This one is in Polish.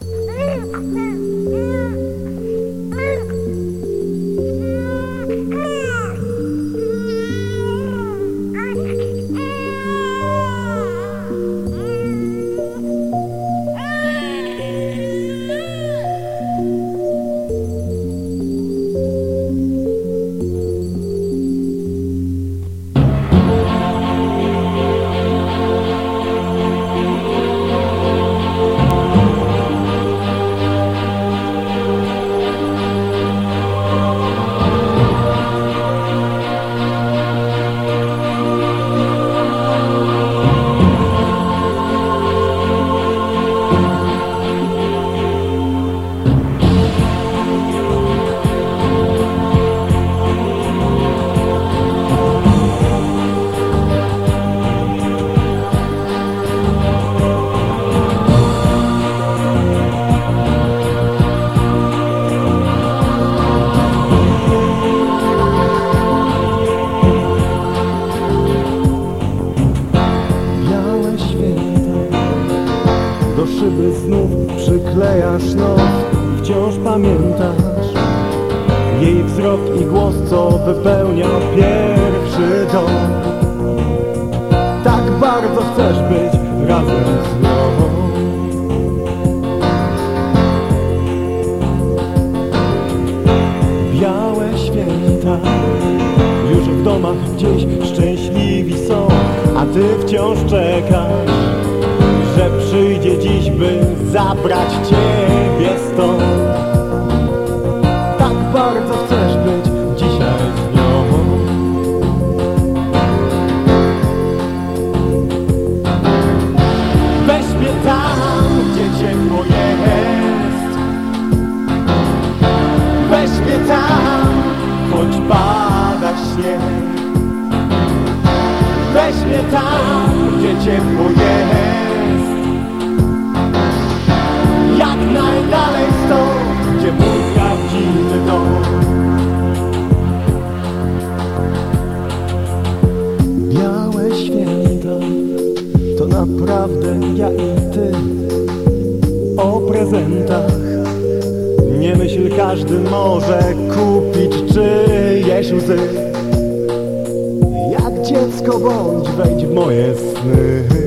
Białe Do szyby znów przyklejasz nos I wciąż pamiętasz Jej wzrok i głos, co wypełnia pierwszy dom. Tak bardzo chcesz być razem z nią. Białe święta Już w domach gdzieś szczęśliwi są A ty wciąż czekasz przyjdzie dziś, by zabrać ciebie stąd. Tak bardzo chcesz być dzisiaj z nią. Weź mnie tam, gdzie ciepło jest. Weź mnie tam, choć pada śnieg. Weź mnie tam, gdzie ciepło jest Nie myśl, każdy może kupić czyjeś łzy. Jak dziecko bądź, wejdź w moje sny